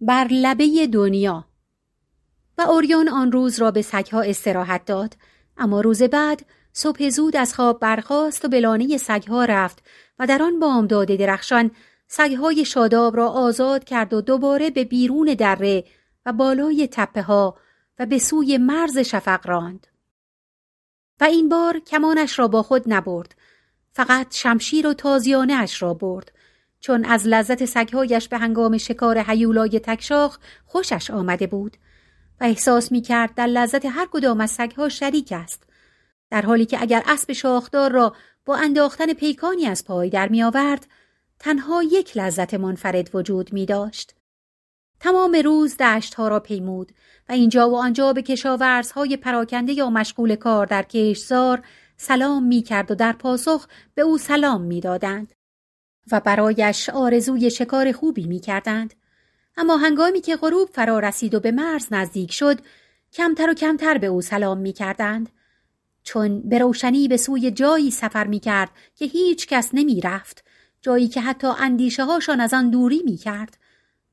بر لبه دنیا. و اوریون آن روز را به سگها استراحت داد اما روز بعد صبح زود از خواب برخاست و به لانه سگها رفت و در آن بامداد درخشان سگهای شاداب را آزاد کرد و دوباره به بیرون دره و بالای تپه ها و به سوی مرز شفق راند. و این بار کمانش را با خود نبرد فقط شمشیر و تازیانه اش را برد چون از لذت سگهایش به هنگام شکار حیولای تکشاخ خوشش آمده بود و احساس می کرد در لذت هر کدام از سگها شریک است در حالی که اگر اسب شاخدار را با انداختن پیکانی از پای در می آورد تنها یک لذت منفرد وجود می داشت. تمام روز دشتها را پیمود و اینجا و آنجا به کشاورزهای پراکنده یا مشغول کار در کشزار سلام می کرد و در پاسخ به او سلام می دادند. و برایش آرزوی شکار خوبی می کردند. اما هنگامی که غروب فرا رسید و به مرز نزدیک شد کمتر و کمتر به او سلام می کردند. چون به روشنی به سوی جایی سفر می کرد که هیچ کس نمی رفت. جایی که حتی اندیشه هاشان از آن دوری می کرد.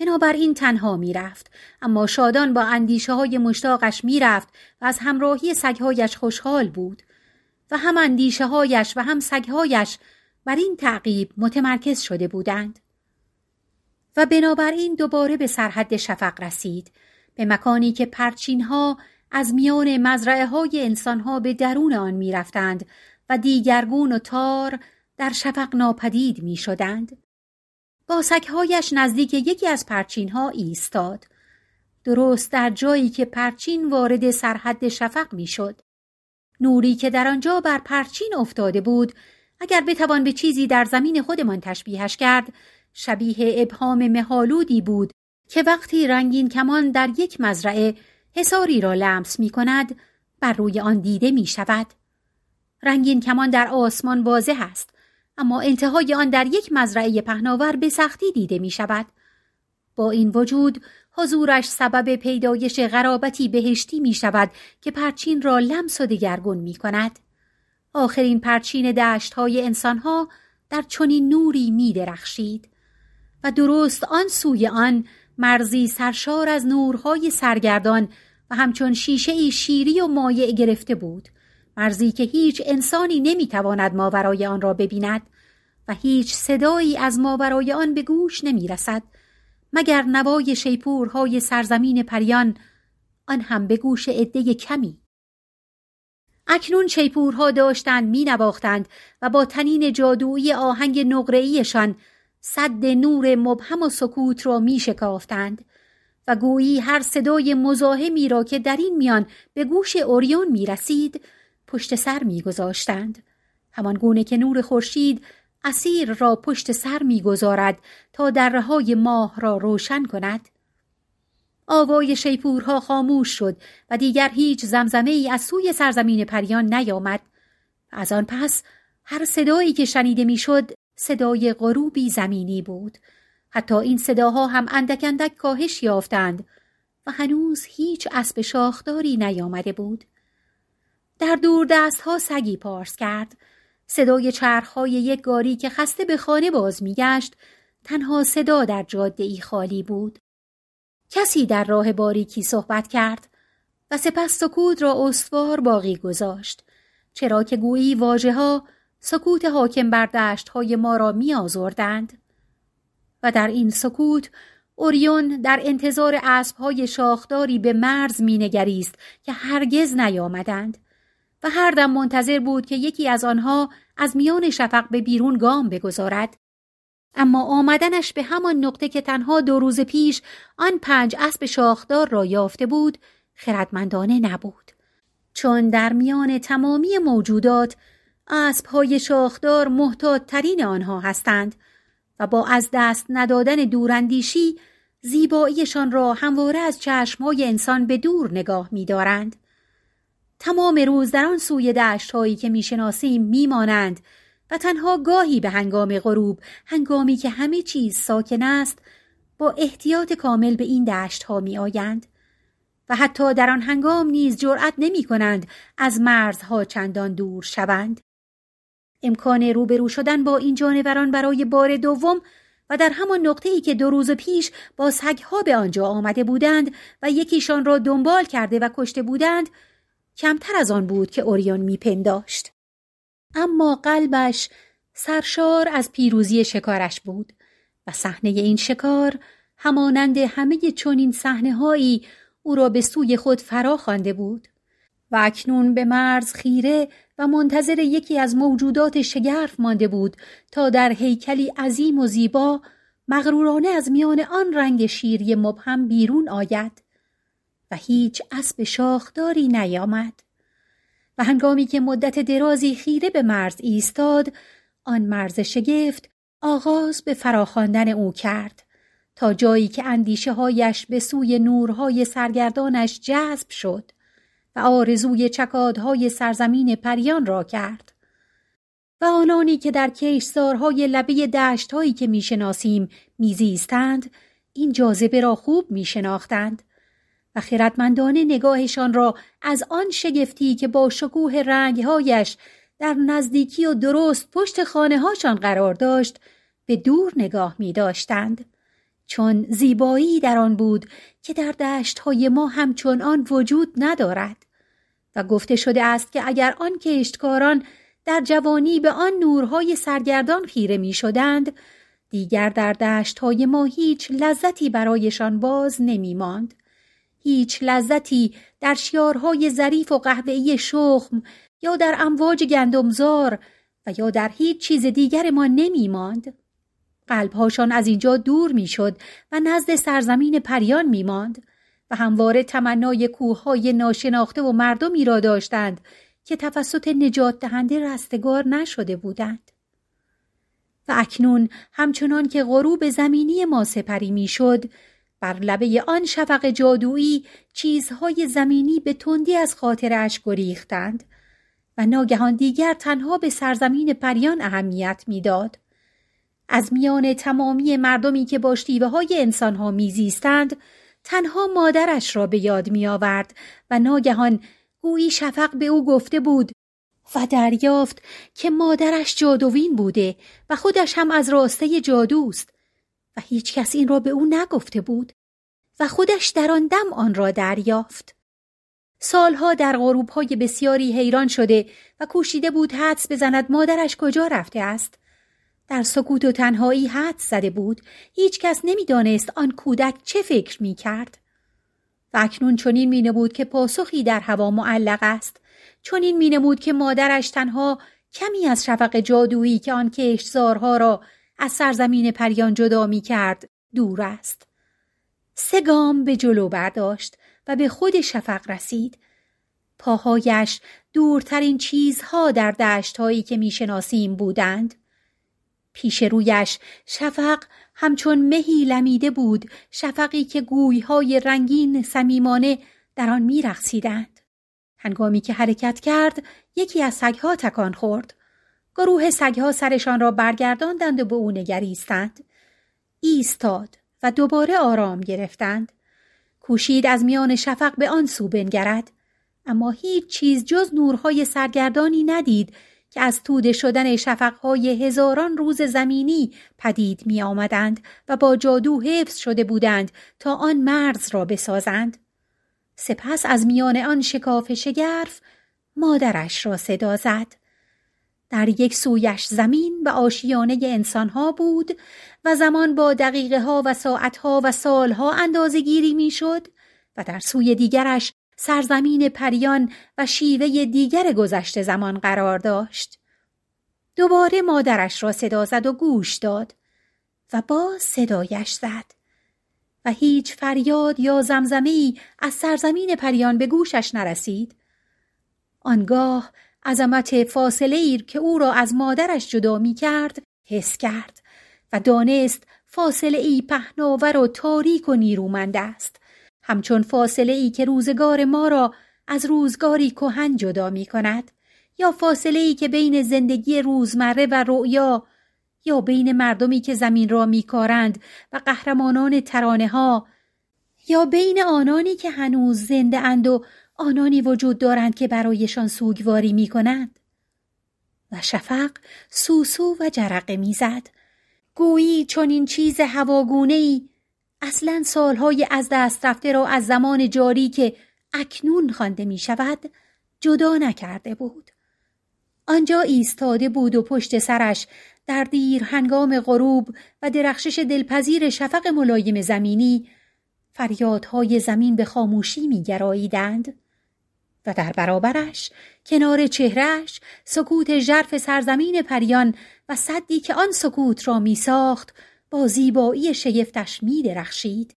بنابراین تنها می رفت. اما شادان با اندیشه های مشتاقش می رفت و از همراهی سگهایش خوشحال بود. و هم اندیشه هایش و هم سگهایش بر این تعقیب متمرکز شده بودند و بنابراین دوباره به سرحد شفق رسید به مکانی که پرچین ها از میان مزرعه های انسان ها به درون آن می رفتند و دیگرگون و تار در شفق ناپدید می شدند. با سکهایش نزدیک یکی از پرچین ها ایستاد. درست در جایی که پرچین وارد سرحد شفق می شد. نوری که در آنجا بر پرچین افتاده بود اگر بتوان به چیزی در زمین خودمان تشبیهش کرد شبیه ابهام مهالودی بود که وقتی رنگین کمان در یک مزرعه حساری را لمس می کند بر روی آن دیده می شود. رنگین کمان در آسمان واضح است اما انتهای آن در یک مزرعه پهناور به سختی دیده می شود. با این وجود حضورش سبب پیدایش غرابتی بهشتی می شود که پرچین را لمس و دگرگون می کند. آخرین پرچین دشت های انسان ها در چنین نوری می درخشید و درست آن سوی آن مرزی سرشار از نورهای سرگردان و همچون شیشه ای شیری و مایع گرفته بود مرزی که هیچ انسانی نمی‌تواند ماورای آن را ببیند و هیچ صدایی از ماورای آن به گوش نمی رسد مگر نوای شیپورهای سرزمین پریان آن هم به گوش عده کمی اکنون چیپورها داشتند می و با تنین جادویی آهنگ نقره‌ایشان صد نور مبهم و سکوت را می شکافتند و گویی هر صدای مزاحمی را که در این میان به گوش اوریون می رسید پشت سر می گذاشتند. همان گونه که نور خورشید اسیر را پشت سر می گذارد تا درهای ماه را روشن کند. آوای شیپورها خاموش شد و دیگر هیچ زمزمه ای از سوی سرزمین پریان نیامد. از آن پس هر صدایی که شنیده می‌شد صدای غروبی زمینی بود. حتی این صداها هم اندک اندک کاهش یافتند و هنوز هیچ اسب شاخداری نیامده بود. در دور دست ها سگی پارس کرد. صدای چرخهای یک گاری که خسته به خانه باز میگشت تنها صدا در جاده ای خالی بود. کسی در راه باریکی صحبت کرد و سپس سکوت را استوار باقی گذاشت چرا که گویی واجه ها سکوت حاکم بر دشت های ما را می آزردند. و در این سکوت اوریون در انتظار اسب های شاخداری به مرز مینگریست که هرگز نیامدند و هر دم منتظر بود که یکی از آنها از میان شفق به بیرون گام بگذارد اما آمدنش به همان نقطه که تنها دو روز پیش آن پنج اسب شاخدار را یافته بود خردمندانه نبود چون در میان تمامی موجودات اسبهای شاخدار محتاط ترین آنها هستند و با از دست ندادن دوراندیشی زیباییشان را همواره از چشمهای انسان به دور نگاه می‌دارند. تمام روز در آن سوی دشت هایی که می‌شناسیم میمانند و تنها گاهی به هنگام غروب هنگامی که همه چیز ساکن است با احتیاط کامل به این دشت ها می آیند و حتی در آن هنگام نیز جرأت نمی کنند از مرزها چندان دور شوند. امکان روبرو شدن با این جانوران برای بار دوم و در همان نقطه ای که دو روز پیش با سگها به آنجا آمده بودند و یکیشان را دنبال کرده و کشته بودند کمتر از آن بود که اوریون میپنداشت. اما قلبش سرشار از پیروزی شکارش بود و صحنه این شکار همانند همه چنین صحنه هایی او را به سوی خود فرا خوانده بود و اکنون به مرز خیره و منتظر یکی از موجودات شگرف مانده بود تا در هیکلی عظیم و زیبا مغرورانه از میان آن رنگ شیری مبهم بیرون آید و هیچ اسب شاخداری نیامد. و هنگامی که مدت درازی خیره به مرز ایستاد آن مرز شگفت آغاز به فراخواندن او کرد تا جایی که اندیشه هایش به سوی نورهای سرگردانش جذب شد و آرزوی چکادهای سرزمین پریان را کرد. و آنانی که در کشتارهای لبه دشتهایی که می‌شناسیم میزیستند این جاذبه را خوب میشناختند و خردمندانه نگاهشان را از آن شگفتی که با شکوه رنگهایش در نزدیکی و درست پشت خانه هاشان قرار داشت به دور نگاه می داشتند. چون زیبایی در آن بود که در دشت های ما همچون آن وجود ندارد و گفته شده است که اگر آن کشتکاران در جوانی به آن نورهای سرگردان خیره می شدند دیگر در دشت های ما هیچ لذتی برایشان باز نمی ماند. هیچ لذتی در شیارهای ظریف و قهوه‌ای شخم یا در امواج گندمزار و یا در هیچ چیز دیگر ما نمی ماند. قلبهاشان از اینجا دور می‌شد و نزد سرزمین پریان می ماند و همواره تمنای کوههای ناشناخته و مردمی را داشتند که توسط نجات دهنده رستگار نشده بودند. و اکنون همچنان که غروب زمینی ما سپری می‌شد بر لبه آن شفق جادویی چیزهای زمینی به تندی از خاطرش گریختند و ناگهان دیگر تنها به سرزمین پریان اهمیت می‌داد. از میان تمامی مردمی که با شیوه های انسان ها میزیستند تنها مادرش را به یاد می آورد و ناگهان گویی شفق به او گفته بود و دریافت که مادرش جادوین بوده و خودش هم از راسته جادوست و هیچ کس این را به او نگفته بود و خودش در آن دم آن را دریافت. سالها در غروبهای بسیاری حیران شده و کوشیده بود حدس بزند مادرش کجا رفته است. در سکوت و تنهایی حد زده بود هیچ کس نمی‌دانست آن کودک چه فکر می کرد. و اکنون چنین می بود که پاسخی در هوا معلق است چنین می نمود که مادرش تنها کمی از شفق جادویی که آن کشتزارها را از سرزمین پریان جدا می کرد دور است. سه گام به جلو برداشت و به خود شفق رسید. پاهایش دورترین چیزها در دشتهایی که می‌شناسیم بودند. پیش رویش شفق همچون مهی لمیده بود شفقی که گویهای رنگین سمیمانه در آن میرقصیدند هنگامی که حرکت کرد یکی از سگها تکان خورد گروه سگها سرشان را برگرداندند و به او نگریستند ایستاد و دوباره آرام گرفتند کوشید از میان شفق به آن سو بنگرد اما هیچ چیز جز نورهای سرگردانی ندید که از توده شدن شفقهای هزاران روز زمینی پدید می آمدند و با جادو حفظ شده بودند تا آن مرز را بسازند. سپس از میان آن شکاف شگرف مادرش را صدا زد. در یک سویش زمین و آشیانه انسانها بود و زمان با دقیقه ها و ساعتها و سالها اندازه گیری می شد و در سوی دیگرش سرزمین پریان و شیوه دیگر گذشته زمان قرار داشت. دوباره مادرش را صدا زد و گوش داد و باز صدایش زد و هیچ فریاد یا زمزمه‌ای از سرزمین پریان به گوشش نرسید. آنگاه عظمت فاصله ایر که او را از مادرش جدا می کرد حس کرد و دانست فاصله ای پهناور و تاریک و نیرومند است. همچون فاصله ای که روزگار ما را از روزگاری کهن جدا می کند یا فاصله ای که بین زندگی روزمره و رؤیا یا بین مردمی که زمین را میکارند و قهرمانان ترانه ها یا بین آنانی که هنوز زنده اند و آنانی وجود دارند که برایشان سوگواری می کنند. و شفق سوسو و جرقه می‌زد. گویی چون این چیز هواگونه ای اصلا سالهای از دست رفته را از زمان جاری که اکنون خوانده می شود جدا نکرده بود. آنجا ایستاده بود و پشت سرش در دیر هنگام غروب و درخشش دلپذیر شفق ملایم زمینی فریادهای زمین به خاموشی میگراییدند و در برابرش کنار چهرش سکوت ژرف سرزمین پریان و صدی که آن سکوت را می ساخت با زیبایی شگفتش می درخشید.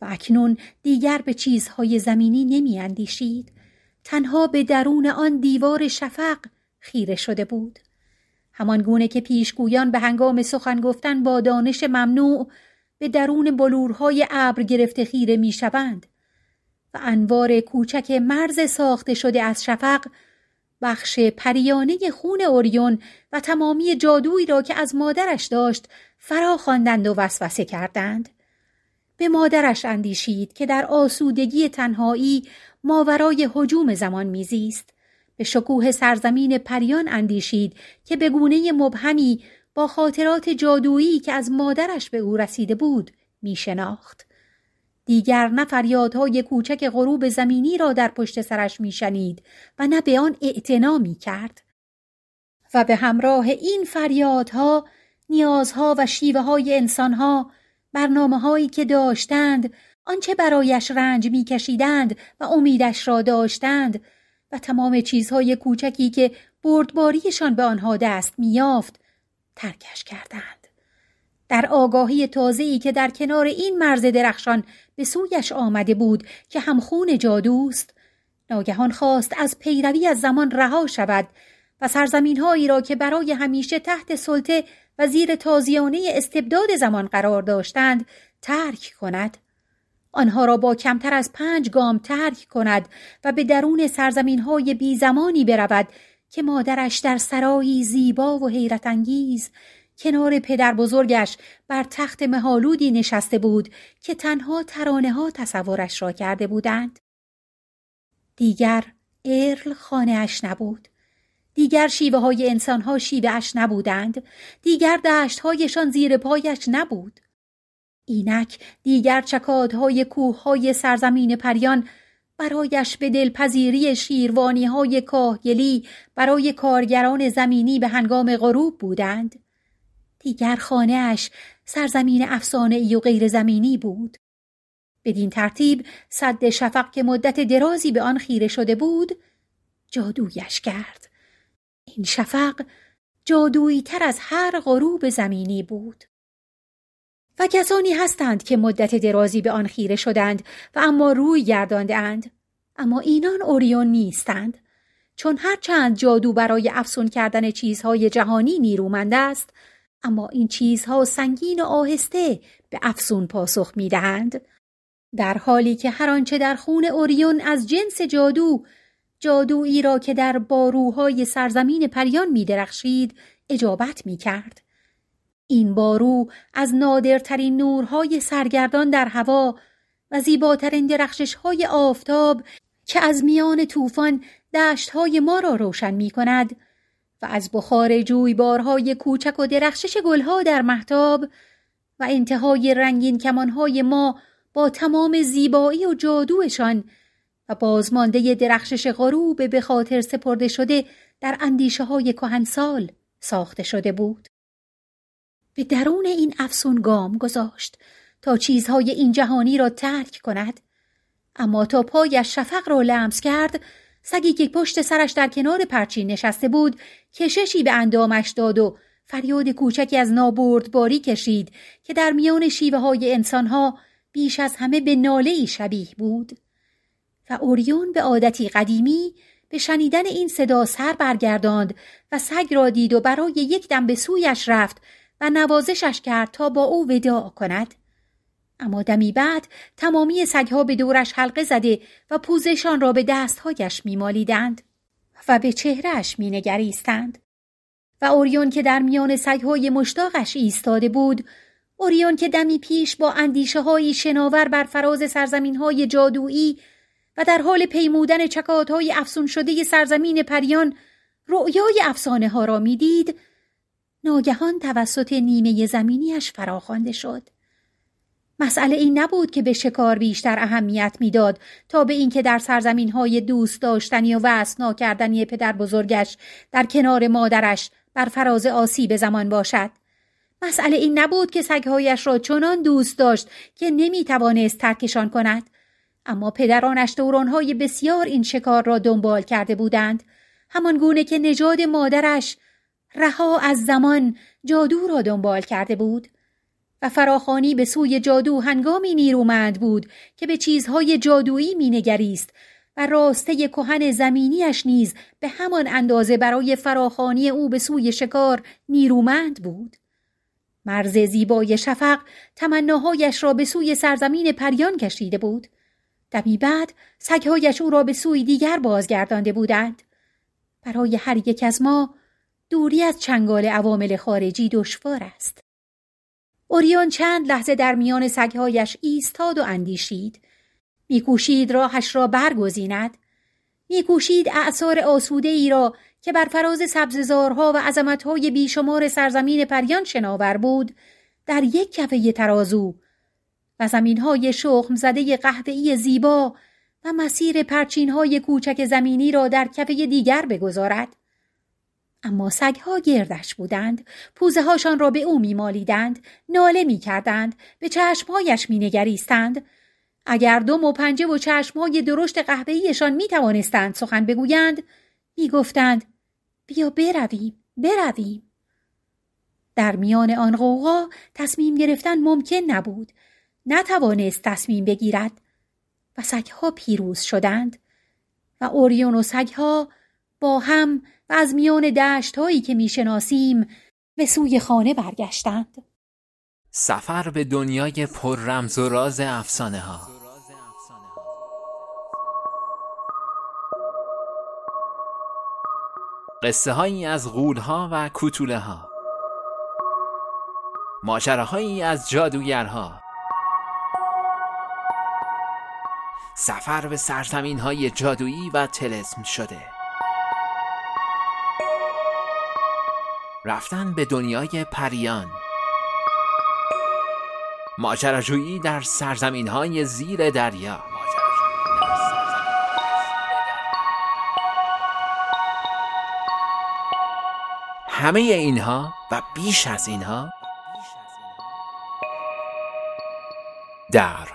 و اکنون دیگر به چیزهای زمینی نمی اندیشید. تنها به درون آن دیوار شفق خیره شده بود. همان گونه که پیشگویان به هنگام سخن گفتن با دانش ممنوع به درون بلورهای ابر گرفته خیره می شوند انوار کوچک مرز ساخته شده از شفق بخش پریانه خون اوریون و تمامی جادویی را که از مادرش داشت فرا خواندند و وسوسه کردند به مادرش اندیشید که در آسودگی تنهایی ماورای حجوم زمان میزیست به شکوه سرزمین پریان اندیشید که به گونه مبهمی با خاطرات جادویی که از مادرش به او رسیده بود می شناخت. دیگر نه فریادهای کوچک غروب زمینی را در پشت سرش می شنید و نه به آن اعتنا می کرد. و به همراه این فریادها نیازها و شیوه های انسانها برنامه هایی که داشتند آنچه برایش رنج میکشیدند و امیدش را داشتند و تمام چیزهای کوچکی که بردباریشان به آنها دست میافت ترکش کردند در آگاهی تازه‌ای که در کنار این مرز درخشان به سویش آمده بود که همخون جادوست ناگهان خواست از پیروی از زمان رها شود و سرزمینهایی را که برای همیشه تحت سلطه و زیر تازیانه استبداد زمان قرار داشتند ترک کند. آنها را با کمتر از پنج گام ترک کند و به درون سرزمین های بی زمانی برود که مادرش در سرایی زیبا و حیرت انگیز کنار پدر بزرگش بر تخت مهالودی نشسته بود که تنها ترانه ها تصورش را کرده بودند. دیگر ارل خانه اش نبود. دیگر شیوه های انسان ها شیوه اش نبودند. دیگر دشت هایشان زیر پایش نبود. اینک دیگر چکادهای کوههای سرزمین پریان برایش به دلپذیری شیروانی های کاهگلی برای کارگران زمینی به هنگام غروب بودند. دیگر خانهاش سرزمین افسانه ای و غیر زمینی بود. بدین ترتیب صد شفق که مدت درازی به آن خیره شده بود جادویش کرد. این شفق جادویی تر از هر غروب زمینی بود. و کسانی هستند که مدت درازی به آن خیره شدند و اما روی گردانده اند. اما اینان اوریون نیستند. چون هرچند جادو برای افسون کردن چیزهای جهانی نیرومند است، اما این چیزها سنگین و آهسته به افسون پاسخ می دهند. در حالی که هر آنچه در خون اوریون از جنس جادو جادویی را که در باروهای سرزمین پریان می درخشید اجابت می کرد. این بارو از نادرترین نورهای سرگردان در هوا و زیباترین درخششهای آفتاب که از میان طوفان دشتهای ما را روشن می کند و از بخار جویبارهای کوچک و درخشش گلها در محتاب و انتهای رنگین کمانهای ما با تمام زیبایی و جادوشان و بازمانده درخشش غروب به خاطر سپرده شده در اندیشه های کهنسال ساخته شده بود. به درون این افسون گام گذاشت تا چیزهای این جهانی را ترک کند اما تا پایش شفق را لمس کرد سگی که پشت سرش در کنار پرچین نشسته بود کششی به اندامش داد و فریاد کوچکی از نابردباری کشید که در میان شیوه های انسانها بیش از همه به ناله شبیه بود. و اوریون به عادتی قدیمی به شنیدن این صدا سر برگرداند و سگ را دید و برای یک دم به سویش رفت و نوازشش کرد تا با او وداع کند. اما دمی بعد تمامی سگها به دورش حلقه زده و پوزشان را به دستهایش میمالیدند و به چهرهش مینگریستند. و اوریون که در میان سگهای مشتاقش ایستاده بود اوریون که دمی پیش با اندیشه های شناور بر فراز سرزمین های جادویی و در حال پیمودن چکات های افسون شده سرزمین پریان رؤیای افسانه ها را می‌دید ناگهان توسط نیمه زمینیش فراخوانده شد. مسئله این نبود که به شکار بیشتر اهمیت می‌داد تا به اینکه در سرزمین های دوست داشتنی و وسنا کردنی پدر بزرگش در کنار مادرش بر فراز آسیب زمان باشد. مسئله این نبود که سگهایش را چنان دوست داشت که نمی توانست ترکشان کند. اما پدرانش دورانهای بسیار این شکار را دنبال کرده بودند. همان گونه که نژاد مادرش رها از زمان جادو را دنبال کرده بود. و فراخانی به سوی جادو هنگامی نیرومند بود که به چیزهای جادویی مینگریست و راسته کهن زمینیش نیز به همان اندازه برای فراخانی او به سوی شکار نیرومند بود. مرز زیبای شفق تمناهایش را به سوی سرزمین پریان کشیده بود. دمی بعد سگهایش او را به سوی دیگر بازگردانده بودند. برای هر یک از ما دوری از چنگال عوامل خارجی دشوار است. اوریون چند لحظه در میان سگهایش ایستاد و اندیشید. میکوشید راهش را برگزیند. میکوشید اعثار آسوده ای را که بر فراز سبززارها و عظمتهای بیشمار سرزمین پریان شناور بود در یک کفه ترازو و زمینهای شخم زده قهوه‌ای زیبا و مسیر پرچینهای کوچک زمینی را در کفه دیگر بگذارد. اما سگها گردش بودند. پوزه هاشان را به او میمالیدند. ناله می‌کردند. به چشمهایش مینگریستند. اگر دم و پنجه و چشمهای درشت قهوهایشان می توانستند سخن بگویند می‌گفتند بیا برویم برویم. در میان آن غوغا تصمیم گرفتن ممکن نبود. نتوانست تصمیم بگیرد. و سگها پیروز شدند. و اوریون و سگها با هم و از میان دشت هایی که می‌شناسیم به سوی خانه برگشتند. سفر به دنیای پر رمز و راز افسانه ها. قصه هایی از غول ها و کوتوله ها ماجراهایی از جادوگرها. سفر به سرزمین های جادویی و تلسم شده. رفتن به دنیای پریان. ماجراجویی در سرزمین های زیر دریا. همه اینها و بیش از اینها در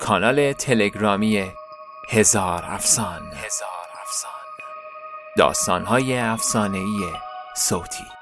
کانال تلگرامی هزار افسان. هزار افسان. داستانهای افسانه‌ای صوتی.